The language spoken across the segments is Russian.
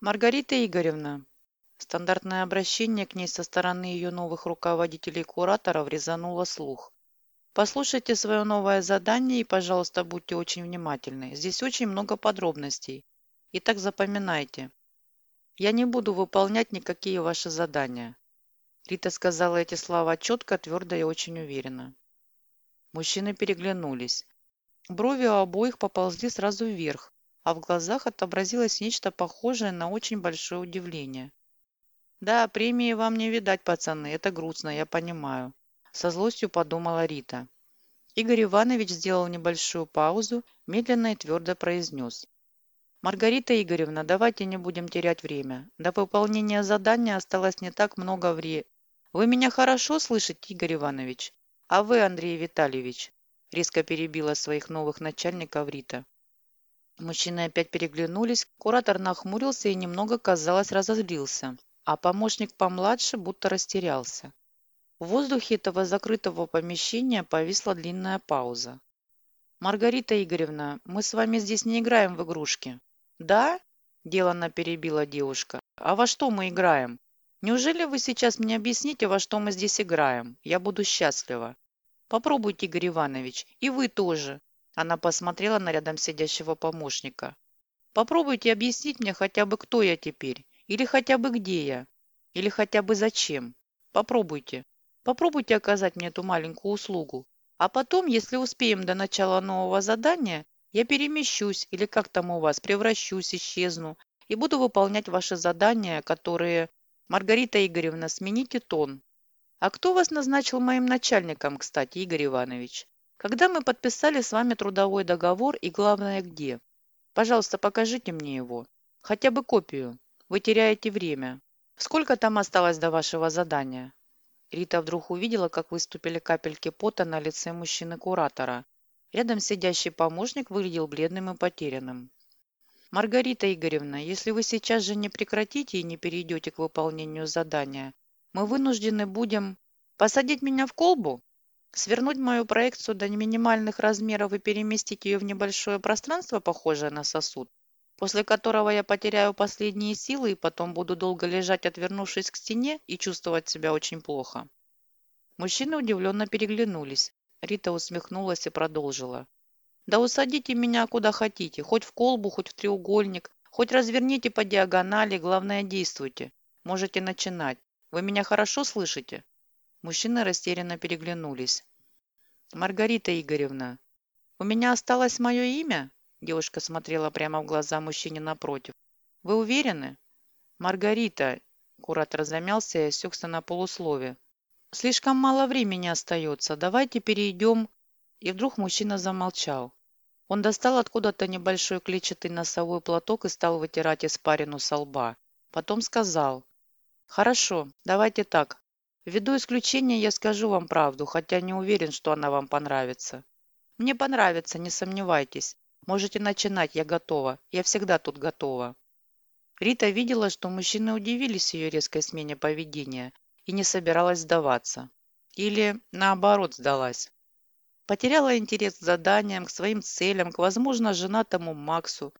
Маргарита Игоревна. Стандартное обращение к ней со стороны ее новых руководителей-кураторов резануло слух. Послушайте свое новое задание и, пожалуйста, будьте очень внимательны. Здесь очень много подробностей. Итак, запоминайте. Я не буду выполнять никакие ваши задания. Рита сказала эти слова четко, твердо и очень уверенно. Мужчины переглянулись. Брови у обоих поползли сразу вверх, а в глазах отобразилось нечто похожее на очень большое удивление. «Да, премии вам не видать, пацаны, это грустно, я понимаю», – со злостью подумала Рита. Игорь Иванович сделал небольшую паузу, медленно и твердо произнес. «Маргарита Игоревна, давайте не будем терять время. До выполнения задания осталось не так много времени. Вы меня хорошо слышите, Игорь Иванович? А вы, Андрей Витальевич?» Резко перебила своих новых начальников Рита. Мужчины опять переглянулись, куратор нахмурился и немного, казалось, разозлился а помощник помладше будто растерялся. В воздухе этого закрытого помещения повисла длинная пауза. «Маргарита Игоревна, мы с вами здесь не играем в игрушки». «Да?» – деланно перебила девушка. «А во что мы играем? Неужели вы сейчас мне объясните, во что мы здесь играем? Я буду счастлива». «Попробуйте, Игорь Иванович, и вы тоже». Она посмотрела на рядом сидящего помощника. «Попробуйте объяснить мне хотя бы, кто я теперь. Или хотя бы где я? Или хотя бы зачем? Попробуйте. Попробуйте оказать мне эту маленькую услугу. А потом, если успеем до начала нового задания, я перемещусь или как там у вас, превращусь, исчезну и буду выполнять ваши задания, которые... Маргарита Игоревна, смените тон. А кто вас назначил моим начальником, кстати, Игорь Иванович? Когда мы подписали с вами трудовой договор и, главное, где? Пожалуйста, покажите мне его. Хотя бы копию. Вы теряете время. Сколько там осталось до вашего задания?» Рита вдруг увидела, как выступили капельки пота на лице мужчины-куратора. Рядом сидящий помощник выглядел бледным и потерянным. «Маргарита Игоревна, если вы сейчас же не прекратите и не перейдете к выполнению задания, мы вынуждены будем посадить меня в колбу, свернуть мою проекцию до минимальных размеров и переместить ее в небольшое пространство, похожее на сосуд, после которого я потеряю последние силы и потом буду долго лежать, отвернувшись к стене и чувствовать себя очень плохо. Мужчины удивленно переглянулись. Рита усмехнулась и продолжила. «Да усадите меня куда хотите, хоть в колбу, хоть в треугольник, хоть разверните по диагонали, главное действуйте. Можете начинать. Вы меня хорошо слышите?» Мужчины растерянно переглянулись. «Маргарита Игоревна, у меня осталось мое имя?» Девушка смотрела прямо в глаза мужчине напротив. «Вы уверены?» «Маргарита!» Куратор замялся и осекся на полуслове. «Слишком мало времени остается. Давайте перейдем...» И вдруг мужчина замолчал. Он достал откуда-то небольшой клетчатый носовой платок и стал вытирать испарину со лба. Потом сказал. «Хорошо, давайте так. Ввиду исключения я скажу вам правду, хотя не уверен, что она вам понравится. Мне понравится, не сомневайтесь. Можете начинать, я готова. Я всегда тут готова». Рита видела, что мужчины удивились ее резкой смене поведения и не собиралась сдаваться. Или, наоборот, сдалась. Потеряла интерес к заданиям, к своим целям, к, возможно, женатому Максу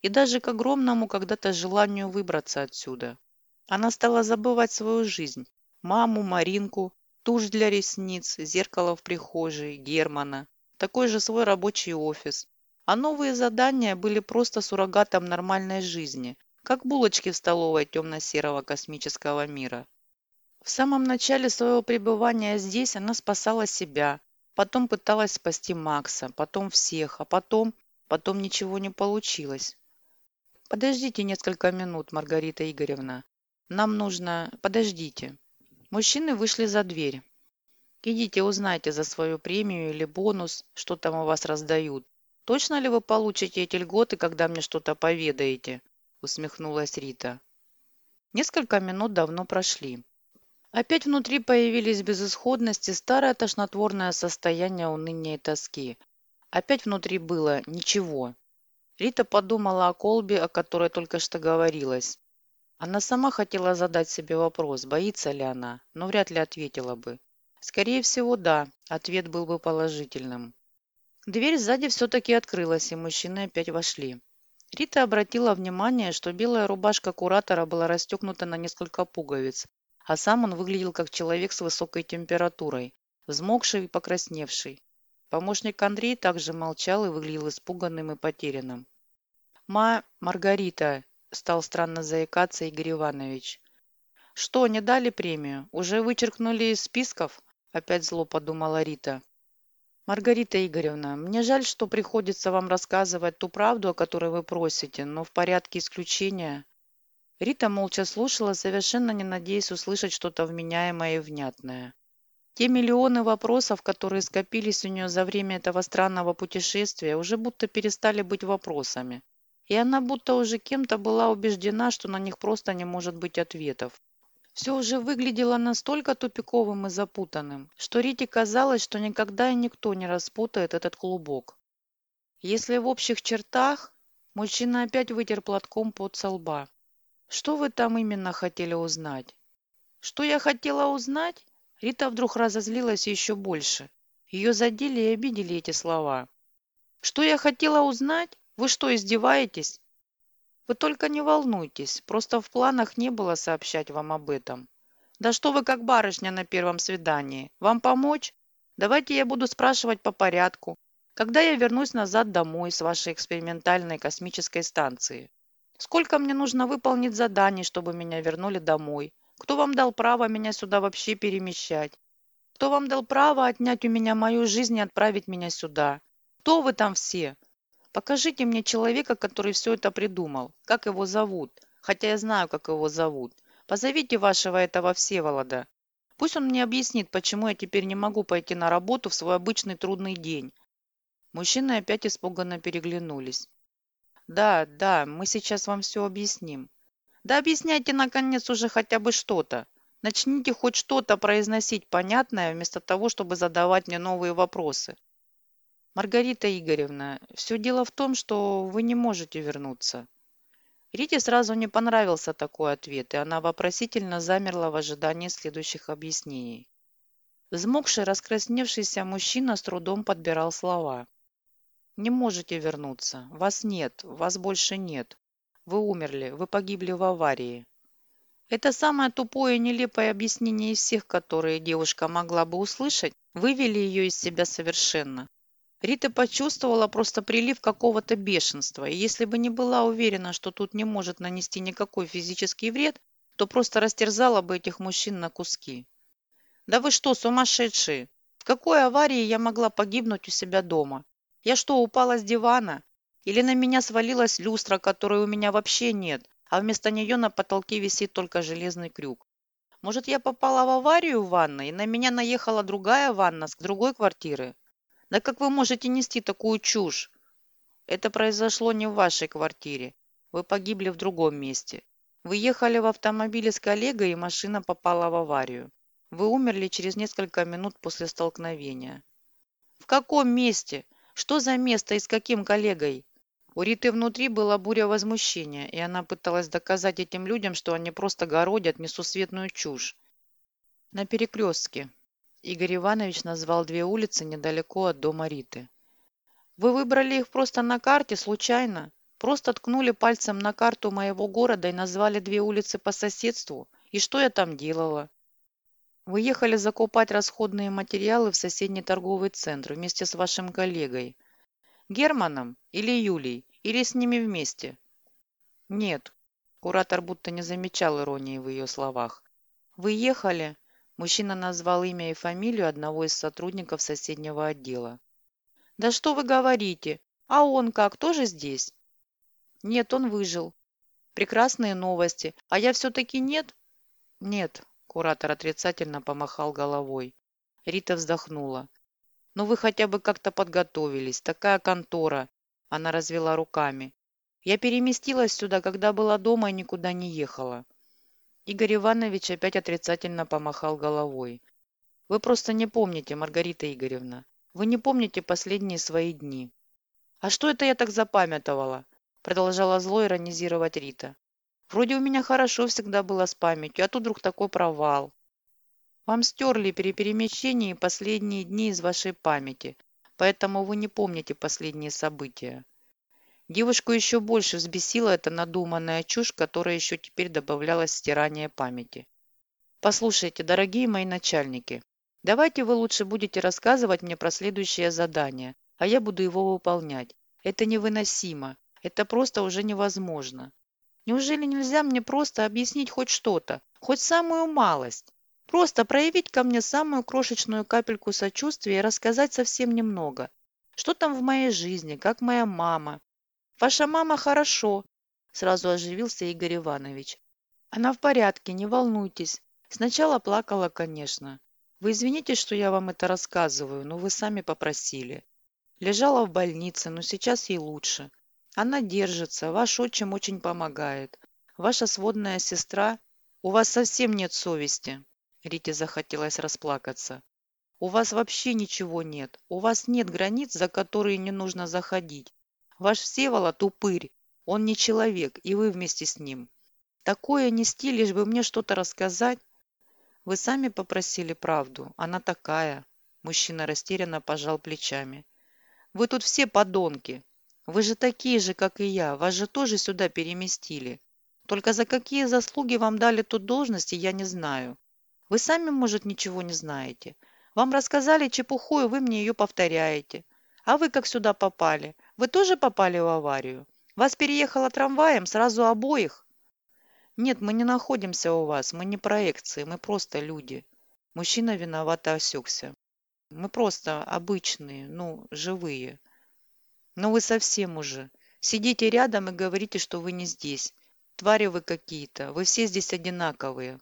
и даже к огромному когда-то желанию выбраться отсюда. Она стала забывать свою жизнь, маму, Маринку, тушь для ресниц, зеркало в прихожей, Германа, такой же свой рабочий офис, а новые задания были просто суррогатом нормальной жизни, как булочки в столовой темно-серого космического мира. В самом начале своего пребывания здесь она спасала себя, потом пыталась спасти Макса, потом всех, а потом... потом ничего не получилось. «Подождите несколько минут, Маргарита Игоревна. Нам нужно... Подождите». Мужчины вышли за дверь. «Идите, узнайте за свою премию или бонус, что там у вас раздают. «Точно ли вы получите эти льготы, когда мне что-то поведаете?» усмехнулась Рита. Несколько минут давно прошли. Опять внутри появились безысходность и старое тошнотворное состояние уныния и тоски. Опять внутри было ничего. Рита подумала о колбе, о которой только что говорилось. Она сама хотела задать себе вопрос, боится ли она, но вряд ли ответила бы. Скорее всего, да, ответ был бы положительным. Дверь сзади все-таки открылась, и мужчины опять вошли. Рита обратила внимание, что белая рубашка куратора была расстегнута на несколько пуговиц, а сам он выглядел как человек с высокой температурой, взмокший и покрасневший. Помощник Андрей также молчал и выглядел испуганным и потерянным. «Ма... Маргарита!» – стал странно заикаться Игорь Иванович. «Что, не дали премию? Уже вычеркнули из списков?» – опять зло подумала Рита. «Маргарита Игоревна, мне жаль, что приходится вам рассказывать ту правду, о которой вы просите, но в порядке исключения...» Рита молча слушала, совершенно не надеясь услышать что-то вменяемое и внятное. Те миллионы вопросов, которые скопились у нее за время этого странного путешествия, уже будто перестали быть вопросами. И она будто уже кем-то была убеждена, что на них просто не может быть ответов. Все уже выглядело настолько тупиковым и запутанным, что Рите казалось, что никогда и никто не распутает этот клубок. Если в общих чертах, мужчина опять вытер платком под лба. Что вы там именно хотели узнать? Что я хотела узнать? Рита вдруг разозлилась еще больше. Ее задели и обидели эти слова. Что я хотела узнать? Вы что, издеваетесь? Вы только не волнуйтесь, просто в планах не было сообщать вам об этом. Да что вы как барышня на первом свидании? Вам помочь? Давайте я буду спрашивать по порядку. Когда я вернусь назад домой с вашей экспериментальной космической станции? Сколько мне нужно выполнить заданий, чтобы меня вернули домой? Кто вам дал право меня сюда вообще перемещать? Кто вам дал право отнять у меня мою жизнь и отправить меня сюда? Кто вы там все? Покажите мне человека, который все это придумал. Как его зовут? Хотя я знаю, как его зовут. Позовите вашего этого Всеволода. Пусть он мне объяснит, почему я теперь не могу пойти на работу в свой обычный трудный день. Мужчины опять испуганно переглянулись. Да, да, мы сейчас вам все объясним. Да объясняйте, наконец, уже хотя бы что-то. Начните хоть что-то произносить понятное, вместо того, чтобы задавать мне новые вопросы. Маргарита Игоревна, все дело в том, что вы не можете вернуться. Рите сразу не понравился такой ответ, и она вопросительно замерла в ожидании следующих объяснений. Взмокший, раскрасневшийся мужчина с трудом подбирал слова. «Не можете вернуться. Вас нет. Вас больше нет. Вы умерли. Вы погибли в аварии». Это самое тупое и нелепое объяснение из всех, которые девушка могла бы услышать, вывели ее из себя совершенно. Рита почувствовала просто прилив какого-то бешенства, и если бы не была уверена, что тут не может нанести никакой физический вред, то просто растерзала бы этих мужчин на куски. «Да вы что, сумасшедшие? В какой аварии я могла погибнуть у себя дома? Я что, упала с дивана? Или на меня свалилась люстра, которой у меня вообще нет, а вместо нее на потолке висит только железный крюк? Может, я попала в аварию в ванной, и на меня наехала другая ванна с другой квартиры? Да как вы можете нести такую чушь? Это произошло не в вашей квартире. Вы погибли в другом месте. Вы ехали в автомобиле с коллегой, и машина попала в аварию. Вы умерли через несколько минут после столкновения. В каком месте? Что за место и с каким коллегой? У Риты внутри была буря возмущения, и она пыталась доказать этим людям, что они просто городят несусветную чушь. На перекрестке, Игорь Иванович назвал две улицы недалеко от дома Риты. «Вы выбрали их просто на карте, случайно? Просто ткнули пальцем на карту моего города и назвали две улицы по соседству? И что я там делала?» «Вы ехали закупать расходные материалы в соседний торговый центр вместе с вашим коллегой. Германом или Юлей? Или с ними вместе?» «Нет». Куратор будто не замечал иронии в ее словах. «Вы ехали...» Мужчина назвал имя и фамилию одного из сотрудников соседнего отдела. «Да что вы говорите? А он как, тоже здесь?» «Нет, он выжил. Прекрасные новости. А я все-таки нет?» «Нет», – куратор отрицательно помахал головой. Рита вздохнула. «Ну вы хотя бы как-то подготовились. Такая контора». Она развела руками. «Я переместилась сюда, когда была дома и никуда не ехала. Игорь Иванович опять отрицательно помахал головой. «Вы просто не помните, Маргарита Игоревна. Вы не помните последние свои дни». «А что это я так запамятовала?» Продолжала зло иронизировать Рита. «Вроде у меня хорошо всегда было с памятью, а тут вдруг такой провал». «Вам стерли при перемещении последние дни из вашей памяти, поэтому вы не помните последние события». Девушку еще больше взбесила эта надуманная чушь, которая еще теперь добавлялась стирание памяти. Послушайте, дорогие мои начальники, давайте вы лучше будете рассказывать мне про следующее задание, а я буду его выполнять. Это невыносимо. Это просто уже невозможно. Неужели нельзя мне просто объяснить хоть что-то, хоть самую малость? Просто проявить ко мне самую крошечную капельку сочувствия и рассказать совсем немного. Что там в моей жизни, как моя мама? Ваша мама хорошо, сразу оживился Игорь Иванович. Она в порядке, не волнуйтесь. Сначала плакала, конечно. Вы извините, что я вам это рассказываю, но вы сами попросили. Лежала в больнице, но сейчас ей лучше. Она держится, ваш отчим очень помогает. Ваша сводная сестра... У вас совсем нет совести. Рите захотелось расплакаться. У вас вообще ничего нет. У вас нет границ, за которые не нужно заходить. Ваш Всеволод упырь. Он не человек, и вы вместе с ним. Такое нести, лишь бы мне что-то рассказать. Вы сами попросили правду. Она такая. Мужчина растерянно пожал плечами. Вы тут все подонки. Вы же такие же, как и я. Вас же тоже сюда переместили. Только за какие заслуги вам дали тут должности, я не знаю. Вы сами, может, ничего не знаете. Вам рассказали чепуху, и вы мне ее повторяете. А вы как сюда попали? Вы тоже попали в аварию? Вас переехало трамваем сразу обоих? «Нет, мы не находимся у вас, мы не проекции, мы просто люди». Мужчина виновато осекся. «Мы просто обычные, ну, живые». «Но вы совсем уже. Сидите рядом и говорите, что вы не здесь. Твари вы какие-то, вы все здесь одинаковые.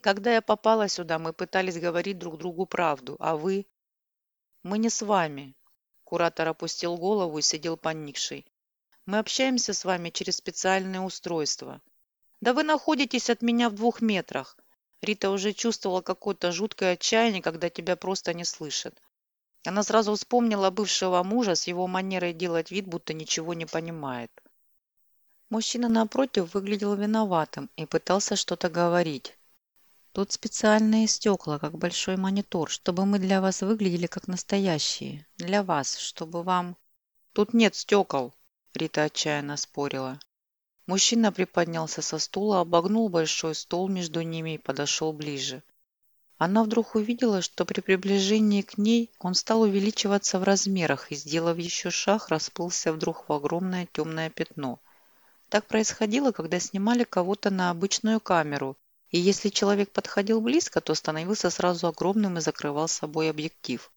Когда я попала сюда, мы пытались говорить друг другу правду, а вы...» «Мы не с вами». Куратор опустил голову и сидел поникший. «Мы общаемся с вами через специальное устройство. Да вы находитесь от меня в двух метрах. Рита уже чувствовала какое-то жуткое отчаяние, когда тебя просто не слышат. Она сразу вспомнила бывшего мужа с его манерой делать вид, будто ничего не понимает. Мужчина напротив выглядел виноватым и пытался что-то говорить. Тут специальные стекла, как большой монитор, чтобы мы для вас выглядели как настоящие. Для вас, чтобы вам... Тут нет стекол, Рита отчаянно спорила. Мужчина приподнялся со стула, обогнул большой стол между ними и подошел ближе. Она вдруг увидела, что при приближении к ней он стал увеличиваться в размерах и, сделав еще шаг, расплылся вдруг в огромное темное пятно. Так происходило, когда снимали кого-то на обычную камеру, и если человек подходил близко, то становился сразу огромным и закрывал собой объектив.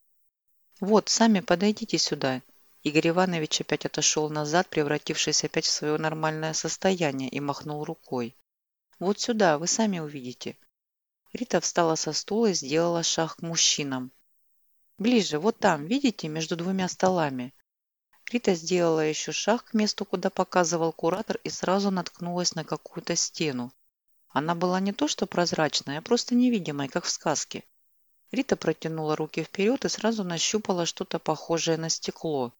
«Вот, сами подойдите сюда», Игорь Иванович опять отошел назад, превратившись опять в свое нормальное состояние, и махнул рукой. «Вот сюда, вы сами увидите». Рита встала со стула и сделала шаг к мужчинам. «Ближе, вот там, видите, между двумя столами». Рита сделала еще шаг к месту, куда показывал куратор, и сразу наткнулась на какую-то стену. Она была не то что прозрачная, а просто невидимой, как в сказке. Рита протянула руки вперед и сразу нащупала что-то похожее на стекло.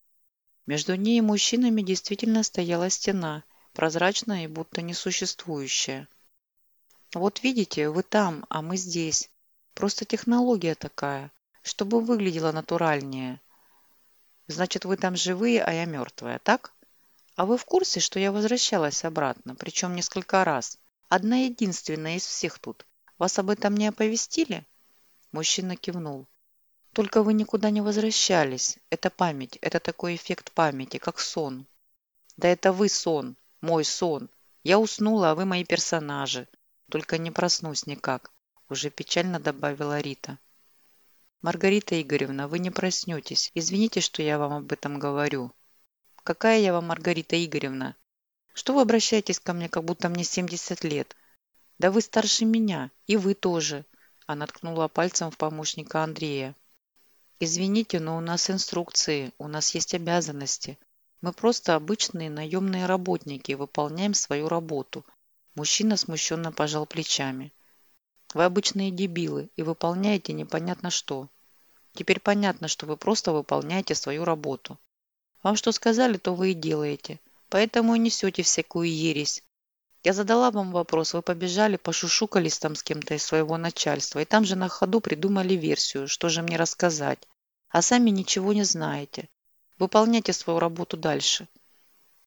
Между ней и мужчинами действительно стояла стена, прозрачная и будто несуществующая. Вот видите, вы там, а мы здесь. Просто технология такая, чтобы выглядело натуральнее. Значит, вы там живые, а я мертвая, так? А вы в курсе, что я возвращалась обратно, причем несколько раз? Одна единственная из всех тут. Вас об этом не оповестили? Мужчина кивнул. Только вы никуда не возвращались. Это память, это такой эффект памяти, как сон. Да это вы сон, мой сон. Я уснула, а вы мои персонажи. Только не проснусь никак, уже печально добавила Рита. Маргарита Игоревна, вы не проснетесь. Извините, что я вам об этом говорю. Какая я вам Маргарита Игоревна? Что вы обращаетесь ко мне, как будто мне 70 лет? Да вы старше меня, и вы тоже. Она ткнула пальцем в помощника Андрея. Извините, но у нас инструкции, у нас есть обязанности. Мы просто обычные наемные работники, выполняем свою работу. Мужчина смущенно пожал плечами. Вы обычные дебилы и выполняете непонятно что. Теперь понятно, что вы просто выполняете свою работу. Вам что сказали, то вы и делаете. Поэтому и несете всякую ересь. Я задала вам вопрос, вы побежали, пошушукались там с кем-то из своего начальства, и там же на ходу придумали версию, что же мне рассказать а сами ничего не знаете. Выполняйте свою работу дальше.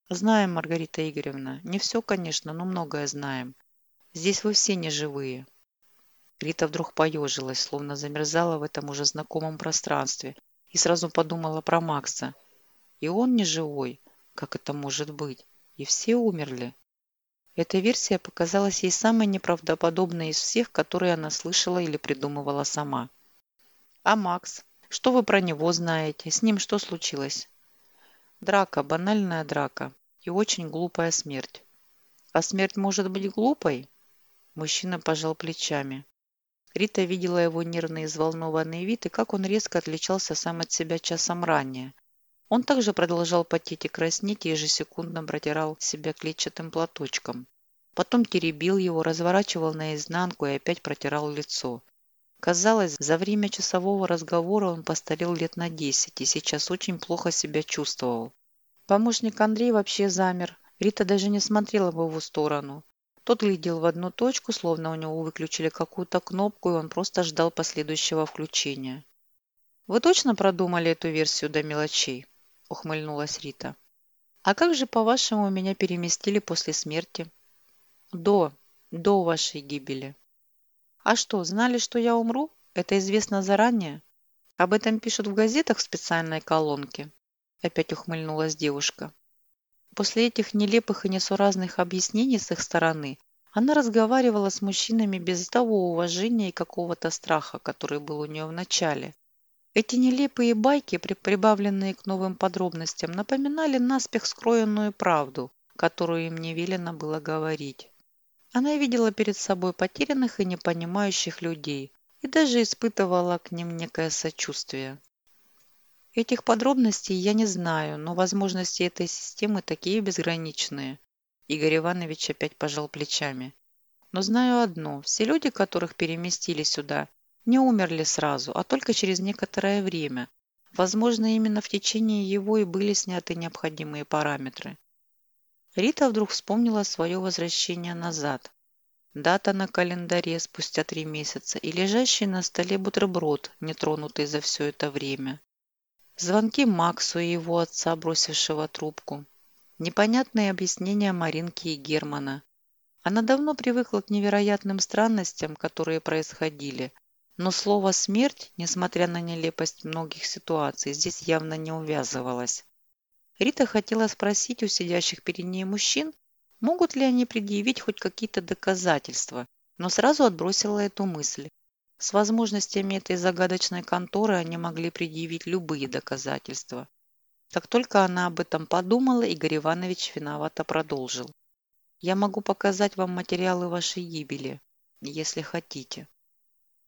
Знаем, Маргарита Игоревна. Не все, конечно, но многое знаем. Здесь вы все не живые. Рита вдруг поежилась, словно замерзала в этом уже знакомом пространстве, и сразу подумала про Макса. И он не живой. Как это может быть? И все умерли. Эта версия показалась ей самой неправдоподобной из всех, которые она слышала или придумывала сама. «А Макс? Что вы про него знаете? С ним что случилось?» «Драка, банальная драка. И очень глупая смерть». «А смерть может быть глупой?» Мужчина пожал плечами. Рита видела его нервный и взволнованный вид, и как он резко отличался сам от себя часом ранее. Он также продолжал потеть и краснеть, ежесекундно протирал себя клетчатым платочком. Потом теребил его, разворачивал наизнанку и опять протирал лицо. Казалось, за время часового разговора он постарел лет на десять и сейчас очень плохо себя чувствовал. Помощник Андрей вообще замер. Рита даже не смотрела в его сторону. Тот глядел в одну точку, словно у него выключили какую-то кнопку, и он просто ждал последующего включения. «Вы точно продумали эту версию до мелочей?» – ухмыльнулась Рита. «А как же, по-вашему, меня переместили после смерти?» «До, до вашей гибели». «А что, знали, что я умру? Это известно заранее? Об этом пишут в газетах в специальной колонке?» Опять ухмыльнулась девушка. После этих нелепых и несуразных объяснений с их стороны она разговаривала с мужчинами без того уважения и какого-то страха, который был у нее в начале. Эти нелепые байки, прибавленные к новым подробностям, напоминали наспех скроенную правду, которую им не велено было говорить. Она видела перед собой потерянных и непонимающих людей и даже испытывала к ним некое сочувствие. Этих подробностей я не знаю, но возможности этой системы такие безграничные. Игорь Иванович опять пожал плечами. Но знаю одно. Все люди, которых переместили сюда, не умерли сразу, а только через некоторое время. Возможно, именно в течение его и были сняты необходимые параметры. Рита вдруг вспомнила свое возвращение назад. Дата на календаре спустя три месяца и лежащий на столе бутерброд, нетронутый за все это время. Звонки Максу и его отца, бросившего трубку. Непонятные объяснения Маринки и Германа. Она давно привыкла к невероятным странностям, которые происходили, но слово «смерть», несмотря на нелепость многих ситуаций, здесь явно не увязывалось. Рита хотела спросить у сидящих перед ней мужчин, могут ли они предъявить хоть какие-то доказательства, но сразу отбросила эту мысль. С возможностями этой загадочной конторы они могли предъявить любые доказательства. Как только она об этом подумала, Игорь Иванович виновато продолжил. «Я могу показать вам материалы вашей гибели, если хотите».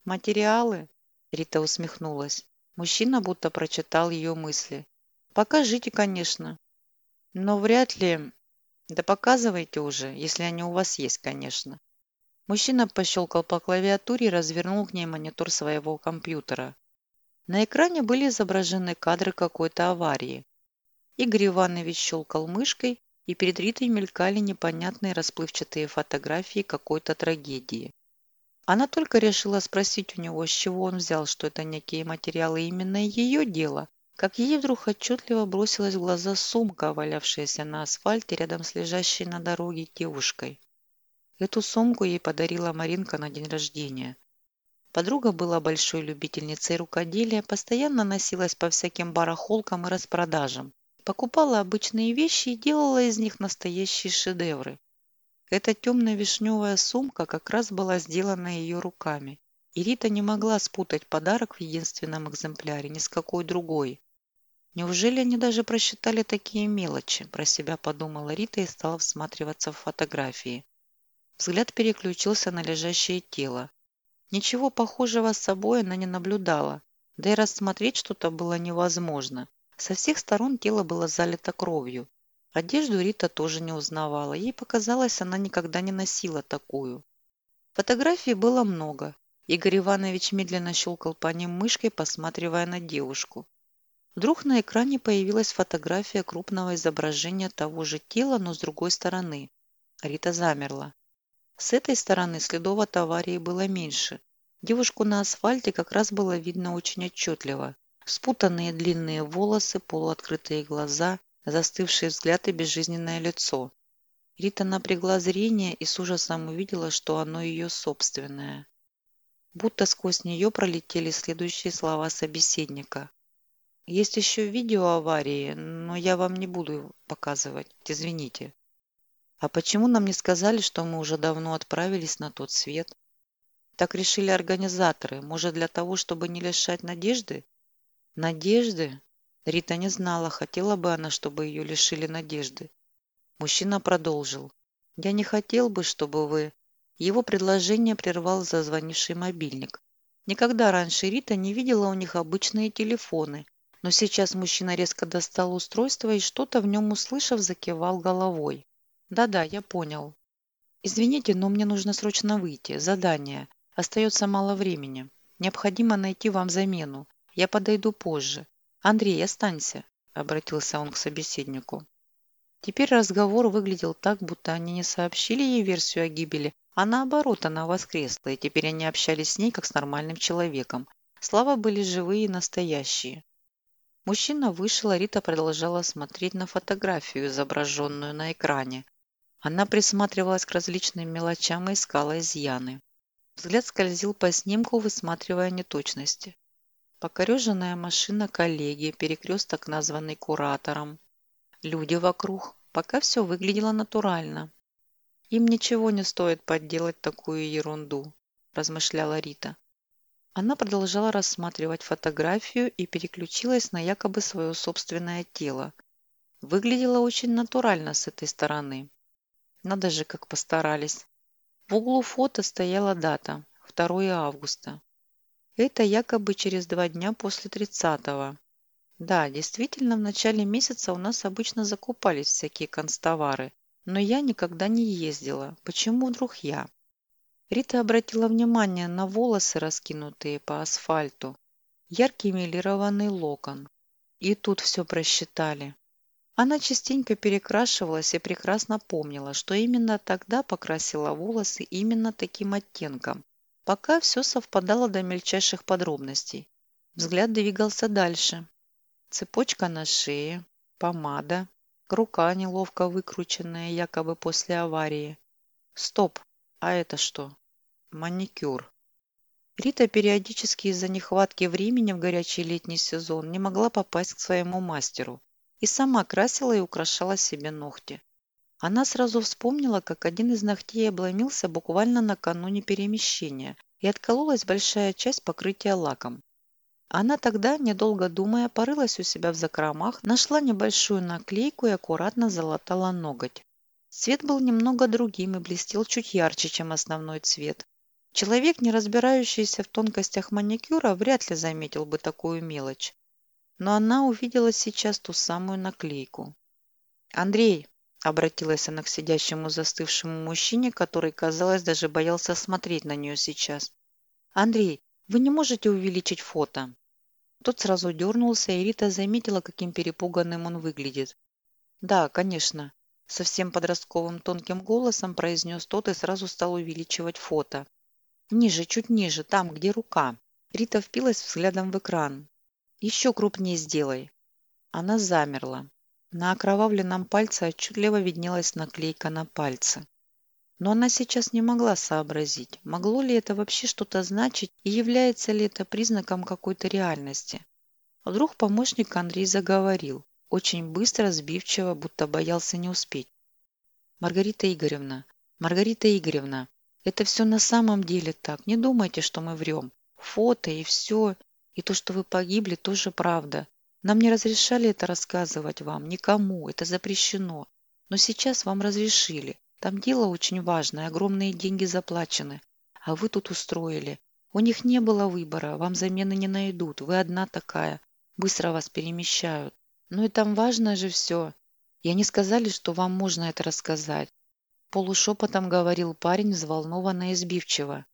«Материалы?» – Рита усмехнулась. Мужчина будто прочитал ее мысли. «Покажите, конечно. Но вряд ли... Да показывайте уже, если они у вас есть, конечно». Мужчина пощелкал по клавиатуре и развернул к ней монитор своего компьютера. На экране были изображены кадры какой-то аварии. Игорь Иванович щелкал мышкой, и перед Ритой мелькали непонятные расплывчатые фотографии какой-то трагедии. Она только решила спросить у него, с чего он взял, что это некие материалы именно ее дело, как ей вдруг отчетливо бросилась в глаза сумка, валявшаяся на асфальте рядом с лежащей на дороге девушкой. Эту сумку ей подарила Маринка на день рождения. Подруга была большой любительницей рукоделия, постоянно носилась по всяким барахолкам и распродажам. Покупала обычные вещи и делала из них настоящие шедевры. Эта темно-вишневая сумка как раз была сделана ее руками. И Рита не могла спутать подарок в единственном экземпляре ни с какой другой. Неужели они даже просчитали такие мелочи? Про себя подумала Рита и стала всматриваться в фотографии. Взгляд переключился на лежащее тело. Ничего похожего с собой она не наблюдала, да и рассмотреть что-то было невозможно. Со всех сторон тело было залито кровью. Одежду Рита тоже не узнавала. Ей показалось, она никогда не носила такую. Фотографий было много. Игорь Иванович медленно щелкал по ним мышкой, посматривая на девушку. Вдруг на экране появилась фотография крупного изображения того же тела, но с другой стороны. Рита замерла. С этой стороны следов от аварии было меньше. Девушку на асфальте как раз было видно очень отчетливо. Спутанные длинные волосы, полуоткрытые глаза, застывший взгляд и безжизненное лицо. Рита напрягла зрение и с ужасом увидела, что оно ее собственное. Будто сквозь нее пролетели следующие слова собеседника. «Есть еще видео аварии, но я вам не буду показывать. Извините». «А почему нам не сказали, что мы уже давно отправились на тот свет?» «Так решили организаторы. Может, для того, чтобы не лишать надежды?» «Надежды?» Рита не знала, хотела бы она, чтобы ее лишили надежды. Мужчина продолжил. «Я не хотел бы, чтобы вы...» Его предложение прервал зазвонивший мобильник. Никогда раньше Рита не видела у них обычные телефоны, но сейчас мужчина резко достал устройство и что-то в нем услышав, закивал головой. «Да-да, я понял. Извините, но мне нужно срочно выйти. Задание. Остается мало времени. Необходимо найти вам замену. Я подойду позже. Андрей, останься», — обратился он к собеседнику. Теперь разговор выглядел так, будто они не сообщили ей версию о гибели, а наоборот, она воскресла, и теперь они общались с ней, как с нормальным человеком. Слова были живые и настоящие. Мужчина вышел, а Рита продолжала смотреть на фотографию, изображенную на экране. Она присматривалась к различным мелочам и искала изъяны. Взгляд скользил по снимку, высматривая неточности. Покореженная машина коллеги, перекресток, названный куратором, люди вокруг. Пока все выглядело натурально. Им ничего не стоит подделать такую ерунду, размышляла Рита. Она продолжала рассматривать фотографию и переключилась на якобы свое собственное тело. Выглядело очень натурально с этой стороны. Надо же, как постарались. В углу фото стояла дата – 2 августа. Это якобы через два дня после 30-го. Да, действительно, в начале месяца у нас обычно закупались всякие констовары, но я никогда не ездила. Почему вдруг я? Рита обратила внимание на волосы, раскинутые по асфальту. Яркий милированный локон. И тут все просчитали. Она частенько перекрашивалась и прекрасно помнила, что именно тогда покрасила волосы именно таким оттенком, пока все совпадало до мельчайших подробностей. Взгляд двигался дальше. Цепочка на шее, помада, рука неловко выкрученная якобы после аварии. Стоп, а это что? Маникюр. Рита периодически из-за нехватки времени в горячий летний сезон не могла попасть к своему мастеру и сама красила и украшала себе ногти. Она сразу вспомнила, как один из ногтей обломился буквально накануне перемещения и откололась большая часть покрытия лаком. Она тогда, недолго думая, порылась у себя в закромах, нашла небольшую наклейку и аккуратно залатала ноготь. Цвет был немного другим и блестел чуть ярче, чем основной цвет. Человек, не разбирающийся в тонкостях маникюра, вряд ли заметил бы такую мелочь. Но она увидела сейчас ту самую наклейку. «Андрей!» – обратилась она к сидящему застывшему мужчине, который, казалось, даже боялся смотреть на нее сейчас. «Андрей, вы не можете увеличить фото?» Тот сразу дернулся, и Рита заметила, каким перепуганным он выглядит. «Да, конечно», – совсем подростковым тонким голосом произнес тот и сразу стал увеличивать фото. «Ниже, чуть ниже, там, где рука». Рита впилась взглядом в экран. «Еще крупнее сделай». Она замерла. На окровавленном пальце отчетливо виднелась наклейка на пальце. Но она сейчас не могла сообразить, могло ли это вообще что-то значить и является ли это признаком какой-то реальности. Вдруг помощник Андрей заговорил, очень быстро, сбивчиво, будто боялся не успеть. «Маргарита Игоревна, Маргарита Игоревна, это все на самом деле так, не думайте, что мы врем. Фото и все, и то, что вы погибли, тоже правда. Нам не разрешали это рассказывать вам, никому, это запрещено. Но сейчас вам разрешили. Там дело очень важное, огромные деньги заплачены. А вы тут устроили. У них не было выбора, вам замены не найдут. Вы одна такая. Быстро вас перемещают. Ну и там важно же все. И они сказали, что вам можно это рассказать. Полушепотом говорил парень, взволнованно и сбивчиво.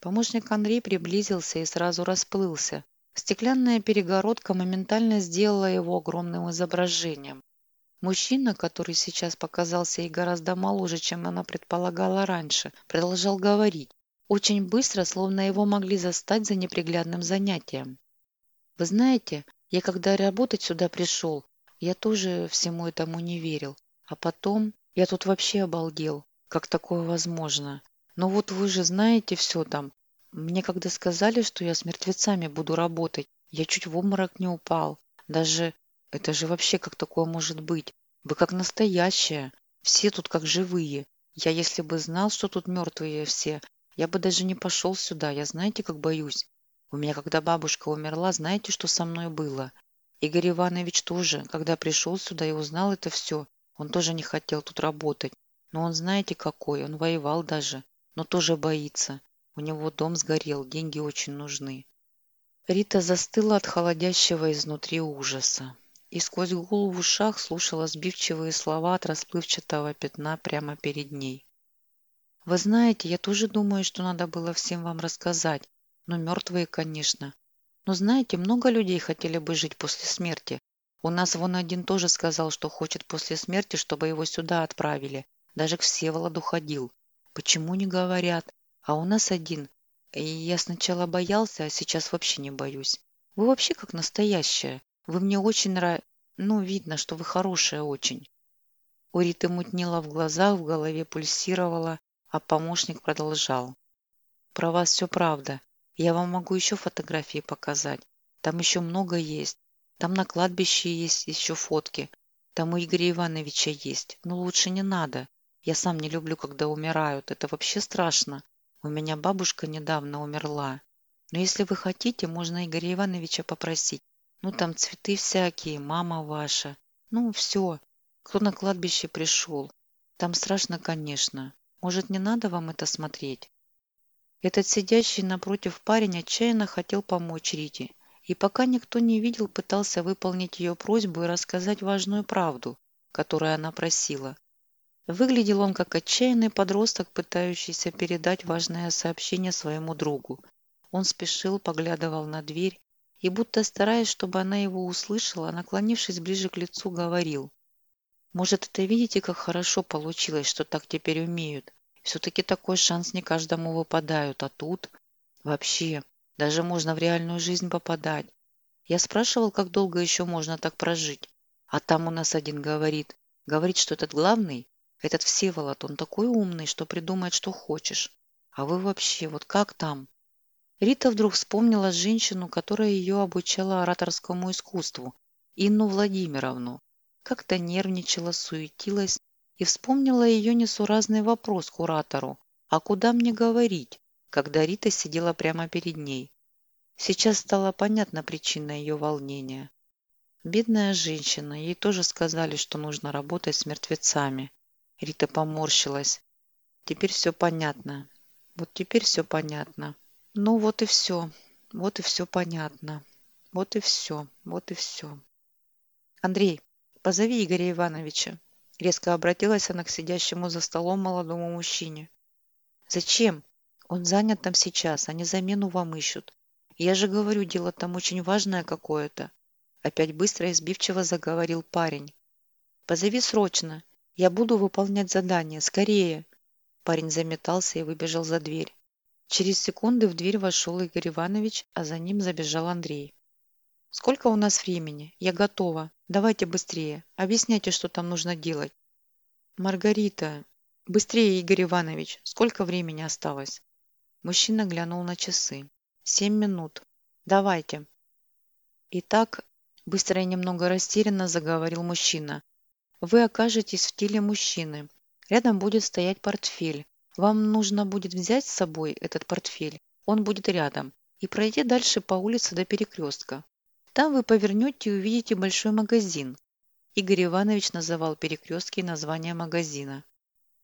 Помощник Андрей приблизился и сразу расплылся. Стеклянная перегородка моментально сделала его огромным изображением. Мужчина, который сейчас показался ей гораздо моложе, чем она предполагала раньше, продолжал говорить. Очень быстро, словно его могли застать за неприглядным занятием. «Вы знаете, я когда работать сюда пришел, Я тоже всему этому не верил. А потом я тут вообще обалдел. Как такое возможно? Но вот вы же знаете все там. Мне когда сказали, что я с мертвецами буду работать, я чуть в обморок не упал. Даже... Это же вообще как такое может быть? Вы как настоящая. Все тут как живые. Я если бы знал, что тут мертвые все, я бы даже не пошел сюда. Я знаете, как боюсь? У меня, когда бабушка умерла, знаете, что со мной было? Игорь Иванович тоже, когда пришел сюда и узнал это все, он тоже не хотел тут работать. Но он знаете какой, он воевал даже, но тоже боится. У него дом сгорел, деньги очень нужны. Рита застыла от холодящего изнутри ужаса и сквозь гул в ушах слушала сбивчивые слова от расплывчатого пятна прямо перед ней. «Вы знаете, я тоже думаю, что надо было всем вам рассказать. Ну, мертвые, конечно. Но знаете, много людей хотели бы жить после смерти. У нас вон один тоже сказал, что хочет после смерти, чтобы его сюда отправили. Даже к Всеволоду ходил. Почему не говорят? А у нас один. И я сначала боялся, а сейчас вообще не боюсь. Вы вообще как настоящая. Вы мне очень нрав... Ну, видно, что вы хорошая очень. У Риты мутнело в глазах, в голове пульсировало, а помощник продолжал. Про вас все правда. Я вам могу еще фотографии показать. Там еще много есть. Там на кладбище есть еще фотки. Там у Игоря Ивановича есть. Но лучше не надо. Я сам не люблю, когда умирают. Это вообще страшно. У меня бабушка недавно умерла. Но если вы хотите, можно Игоря Ивановича попросить. Ну, там цветы всякие, мама ваша. Ну, все. Кто на кладбище пришел? Там страшно, конечно. Может, не надо вам это смотреть? Этот сидящий напротив парень отчаянно хотел помочь Рите. И пока никто не видел, пытался выполнить ее просьбу и рассказать важную правду, которую она просила. Выглядел он как отчаянный подросток, пытающийся передать важное сообщение своему другу. Он спешил, поглядывал на дверь и, будто стараясь, чтобы она его услышала, наклонившись ближе к лицу, говорил. «Может, это видите, как хорошо получилось, что так теперь умеют? Все-таки такой шанс не каждому выпадают, а тут... Вообще, даже можно в реальную жизнь попадать. Я спрашивал, как долго еще можно так прожить. А там у нас один говорит. Говорит, что этот главный, этот Всеволод, он такой умный, что придумает, что хочешь. А вы вообще, вот как там? Рита вдруг вспомнила женщину, которая ее обучала ораторскому искусству, Инну Владимировну. Как-то нервничала, суетилась и вспомнила ее несуразный вопрос к куратору «А куда мне говорить?», когда Рита сидела прямо перед ней. Сейчас стала понятна причина ее волнения. Бедная женщина, ей тоже сказали, что нужно работать с мертвецами. Рита поморщилась. Теперь все понятно. Вот теперь все понятно. Ну вот и все. Вот и все понятно. Вот и все. Вот и все. Андрей, позови Игоря Ивановича. Резко обратилась она к сидящему за столом молодому мужчине. Зачем? Он занят там сейчас, они замену вам ищут. Я же говорю, дело там очень важное какое-то. Опять быстро и сбивчиво заговорил парень. Позови срочно. Я буду выполнять задание. Скорее. Парень заметался и выбежал за дверь. Через секунды в дверь вошел Игорь Иванович, а за ним забежал Андрей. «Сколько у нас времени? Я готова. Давайте быстрее. Объясняйте, что там нужно делать». «Маргарита...» «Быстрее, Игорь Иванович. Сколько времени осталось?» Мужчина глянул на часы. «Семь минут. Давайте». «Итак...» Быстро и немного растерянно заговорил мужчина. «Вы окажетесь в теле мужчины. Рядом будет стоять портфель. Вам нужно будет взять с собой этот портфель, он будет рядом, и пройти дальше по улице до перекрестка. Там вы повернете и увидите большой магазин. Игорь Иванович называл перекрестки и название магазина.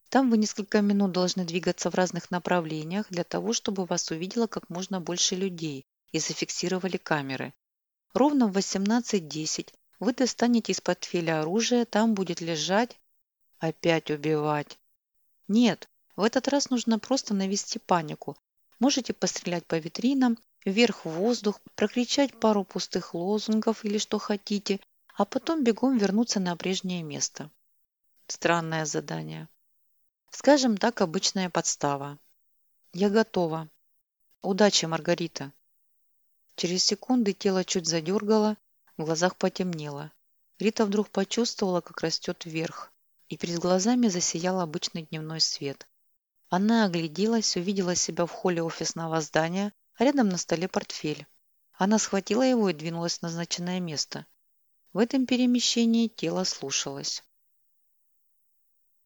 Там вы несколько минут должны двигаться в разных направлениях для того, чтобы вас увидело как можно больше людей и зафиксировали камеры. Ровно в 18.10 вы достанете из портфеля оружие, там будет лежать... Опять убивать. Нет, в этот раз нужно просто навести панику. Можете пострелять по витринам, вверх в воздух, прокричать пару пустых лозунгов или что хотите, а потом бегом вернуться на прежнее место. Странное задание. Скажем так, обычная подстава. Я готова. Удачи, Маргарита. Через секунды тело чуть задергало, в глазах потемнело. Рита вдруг почувствовала, как растет вверх, и перед глазами засиял обычный дневной свет. Она огляделась, увидела себя в холле офисного здания, а рядом на столе портфель. Она схватила его и двинулась в назначенное место. В этом перемещении тело слушалось.